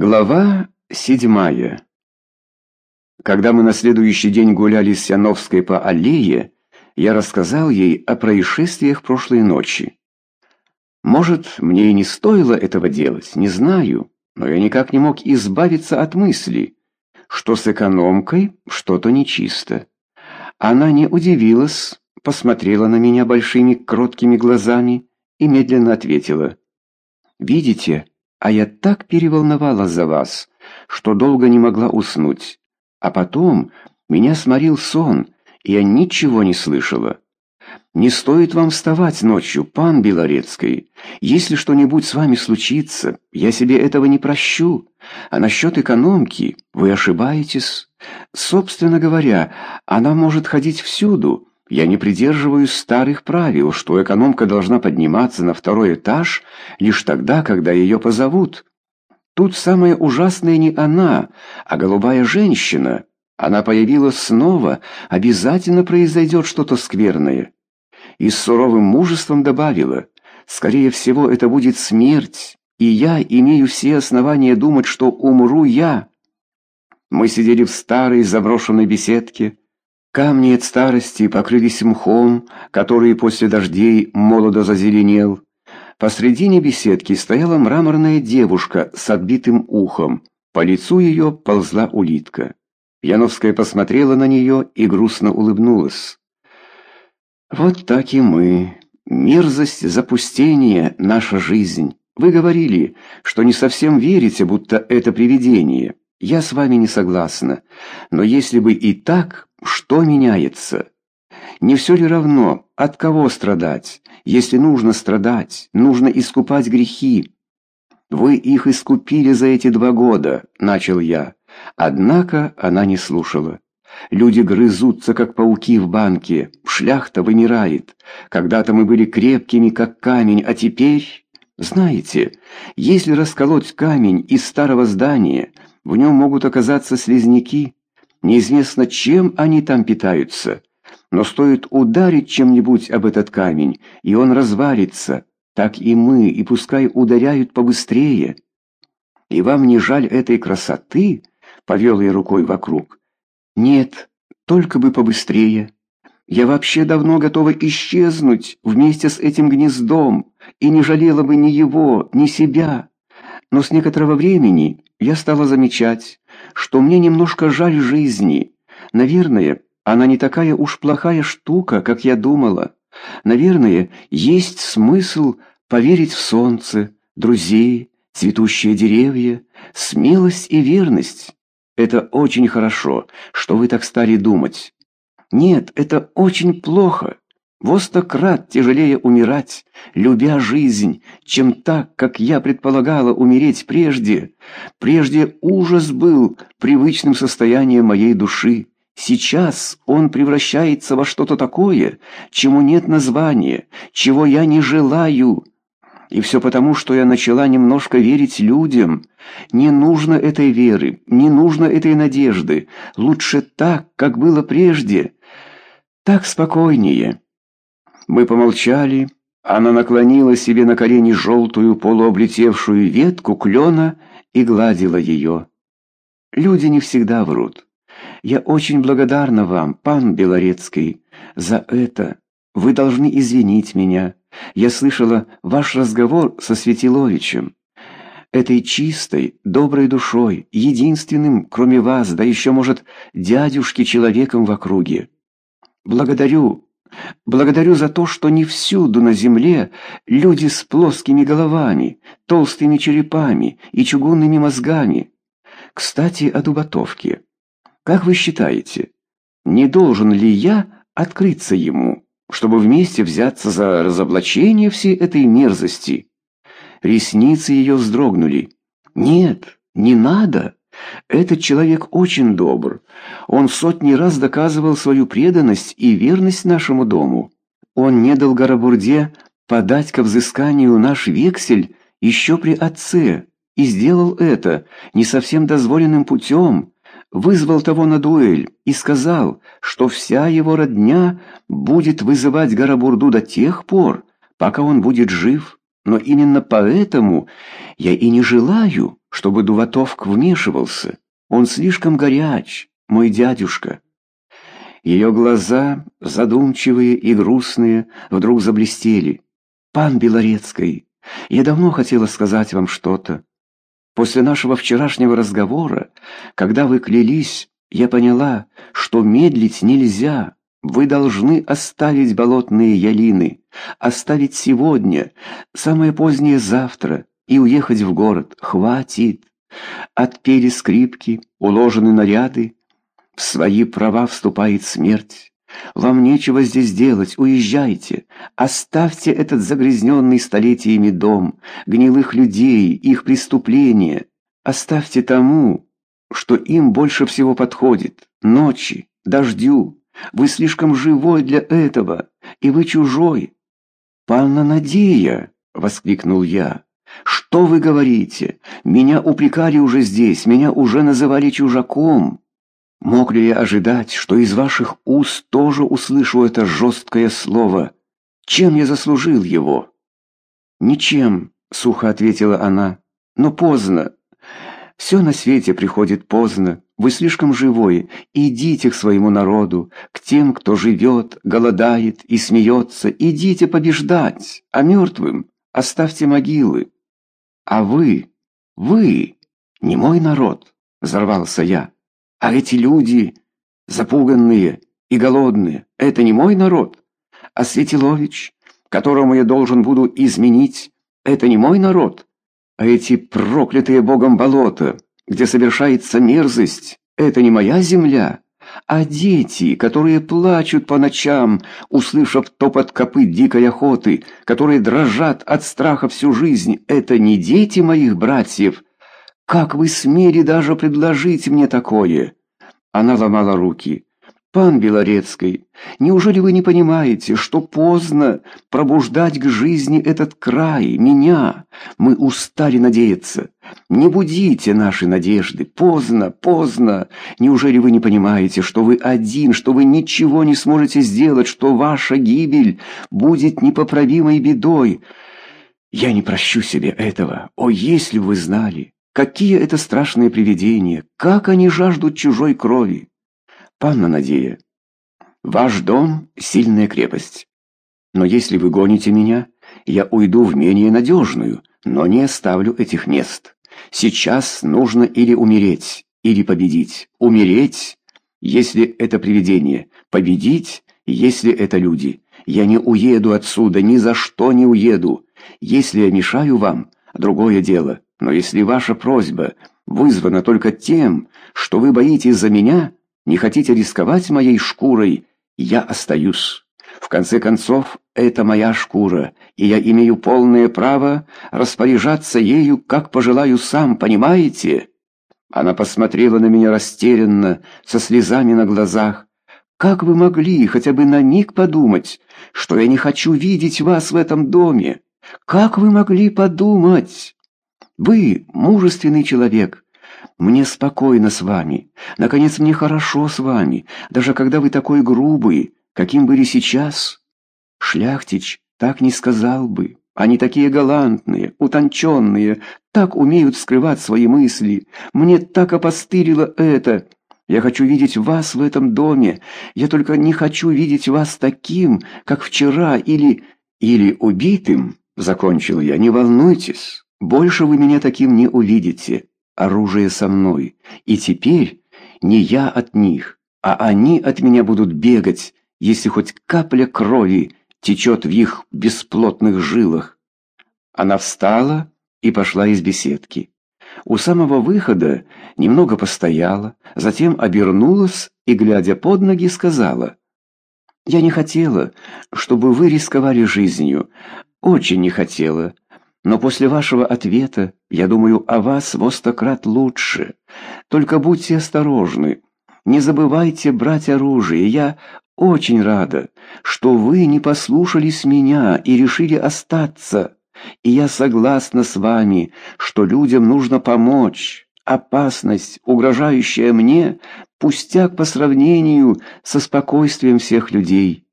Глава седьмая. Когда мы на следующий день гуляли с Яновской по аллее, я рассказал ей о происшествиях прошлой ночи. Может, мне и не стоило этого делать, не знаю, но я никак не мог избавиться от мысли, что с экономкой что-то нечисто. Она не удивилась, посмотрела на меня большими кроткими глазами и медленно ответила. «Видите, а я так переволновалась за вас, что долго не могла уснуть. А потом меня сморил сон, и я ничего не слышала. Не стоит вам вставать ночью, пан Белорецкий. Если что-нибудь с вами случится, я себе этого не прощу. А насчет экономки вы ошибаетесь. Собственно говоря, она может ходить всюду, я не придерживаюсь старых правил, что экономка должна подниматься на второй этаж лишь тогда, когда ее позовут. Тут самое ужасное не она, а голубая женщина. Она появилась снова, обязательно произойдет что-то скверное. И с суровым мужеством добавила, скорее всего, это будет смерть, и я имею все основания думать, что умру я. Мы сидели в старой заброшенной беседке, Камни от старости покрылись мхом, который после дождей молодо зазеленел. Посредине беседки стояла мраморная девушка с отбитым ухом. По лицу ее ползла улитка. Яновская посмотрела на нее и грустно улыбнулась. «Вот так и мы. Мерзость, запустение — наша жизнь. Вы говорили, что не совсем верите, будто это привидение. Я с вами не согласна. Но если бы и так, что меняется? Не все ли равно, от кого страдать? Если нужно страдать, нужно искупать грехи. Вы их искупили за эти два года, начал я. Однако она не слушала. Люди грызутся, как пауки в банке. Шляхта вымирает. Когда-то мы были крепкими, как камень, а теперь... Знаете, если расколоть камень из старого здания, в нем могут оказаться слизняки. Неизвестно, чем они там питаются. Но стоит ударить чем-нибудь об этот камень, и он развалится. Так и мы, и пускай ударяют побыстрее. И вам не жаль этой красоты?» — повел я рукой вокруг. «Нет, только бы побыстрее. Я вообще давно готова исчезнуть вместе с этим гнездом, и не жалела бы ни его, ни себя. Но с некоторого времени я стала замечать, что мне немножко жаль жизни. Наверное, она не такая уж плохая штука, как я думала. Наверное, есть смысл поверить в солнце, друзей, цветущие деревья, смелость и верность. Это очень хорошо, что вы так стали думать. Нет, это очень плохо. Во сто крат тяжелее умирать, любя жизнь, чем так, как я предполагала умереть прежде. Прежде ужас был привычным состоянием моей души. Сейчас он превращается во что-то такое, чему нет названия, чего я не желаю. И все потому, что я начала немножко верить людям. Не нужно этой веры, не нужно этой надежды. Лучше так, как было прежде. Так спокойнее. Мы помолчали. Она наклонила себе на колени желтую полуоблетевшую ветку клена и гладила ее. Люди не всегда врут. Я очень благодарна вам, пан Белорецкий, за это. Вы должны извинить меня. Я слышала ваш разговор со Светиловичем. Этой чистой, доброй душой, единственным, кроме вас, да еще, может, дядюшки человеком в округе. Благодарю, Благодарю за то, что не всюду на земле люди с плоскими головами, толстыми черепами и чугунными мозгами. Кстати, о дубатовке. Как вы считаете, не должен ли я открыться ему, чтобы вместе взяться за разоблачение всей этой мерзости? Ресницы ее вздрогнули. Нет, не надо. Этот человек очень добр. Он сотни раз доказывал свою преданность и верность нашему дому. Он не дал Горобурде подать ко взысканию наш вексель еще при отце, и сделал это не совсем дозволенным путем, вызвал того на дуэль и сказал, что вся его родня будет вызывать Горобурду до тех пор, пока он будет жив. Но именно поэтому я и не желаю, чтобы Дуватовк вмешивался. Он слишком горяч, мой дядюшка». Ее глаза, задумчивые и грустные, вдруг заблестели. «Пан Белорецкий, я давно хотела сказать вам что-то. После нашего вчерашнего разговора, когда вы клялись, я поняла, что медлить нельзя. Вы должны оставить болотные ялины, оставить сегодня, самое позднее завтра, и уехать в город. Хватит. Отпели скрипки, уложены наряды. В свои права вступает смерть. Вам нечего здесь делать, уезжайте. Оставьте этот загрязненный столетиями дом, гнилых людей, их преступления. Оставьте тому, что им больше всего подходит, ночи, дождю. Вы слишком живой для этого, и вы чужой. «Панна Надея!» — воскликнул я. «Что вы говорите? Меня упрекали уже здесь, меня уже называли чужаком». Мог ли я ожидать, что из ваших уст тоже услышу это жесткое слово? Чем я заслужил его? Ничем, сухо ответила она. Но поздно. Все на свете приходит поздно. Вы слишком живой. Идите к своему народу, к тем, кто живет, голодает и смеется. Идите побеждать, а мертвым оставьте могилы. А вы, вы, не мой народ, взорвался я. А эти люди, запуганные и голодные, это не мой народ. А Светилович, которому я должен буду изменить, это не мой народ. А эти проклятые богом болота, где совершается мерзость, это не моя земля. А дети, которые плачут по ночам, услышав топот копыт дикой охоты, которые дрожат от страха всю жизнь, это не дети моих братьев, как вы смели даже предложить мне такое?» Она ломала руки. «Пан Белорецкий, неужели вы не понимаете, что поздно пробуждать к жизни этот край, меня? Мы устали надеяться. Не будите наши надежды. Поздно, поздно. Неужели вы не понимаете, что вы один, что вы ничего не сможете сделать, что ваша гибель будет непоправимой бедой? Я не прощу себе этого. О, если вы знали!» Какие это страшные привидения! Как они жаждут чужой крови! Панна Надея, ваш дом — сильная крепость. Но если вы гоните меня, я уйду в менее надежную, но не оставлю этих мест. Сейчас нужно или умереть, или победить. Умереть, если это привидение, победить, если это люди. Я не уеду отсюда, ни за что не уеду. Если я мешаю вам, другое дело. Но если ваша просьба вызвана только тем, что вы боитесь за меня, не хотите рисковать моей шкурой, я остаюсь. В конце концов, это моя шкура, и я имею полное право распоряжаться ею, как пожелаю сам, понимаете?» Она посмотрела на меня растерянно, со слезами на глазах. «Как вы могли хотя бы на миг подумать, что я не хочу видеть вас в этом доме? Как вы могли подумать?» Вы мужественный человек. Мне спокойно с вами. Наконец, мне хорошо с вами, даже когда вы такой грубый, каким были сейчас. Шляхтич так не сказал бы. Они такие галантные, утонченные, так умеют скрывать свои мысли. Мне так опостылило это. Я хочу видеть вас в этом доме. Я только не хочу видеть вас таким, как вчера, или... или убитым, — закончил я. Не волнуйтесь. Больше вы меня таким не увидите. Оружие со мной. И теперь не я от них, а они от меня будут бегать, если хоть капля крови течет в их бесплотных жилах. Она встала и пошла из беседки. У самого выхода немного постояла, затем обернулась и, глядя под ноги, сказала, «Я не хотела, чтобы вы рисковали жизнью, очень не хотела, но после вашего ответа я думаю о вас во сто крат лучше. Только будьте осторожны. Не забывайте брать оружие. Я очень рада, что вы не послушались меня и решили остаться. И я согласна с вами, что людям нужно помочь. Опасность, угрожающая мне, пустяк по сравнению со спокойствием всех людей.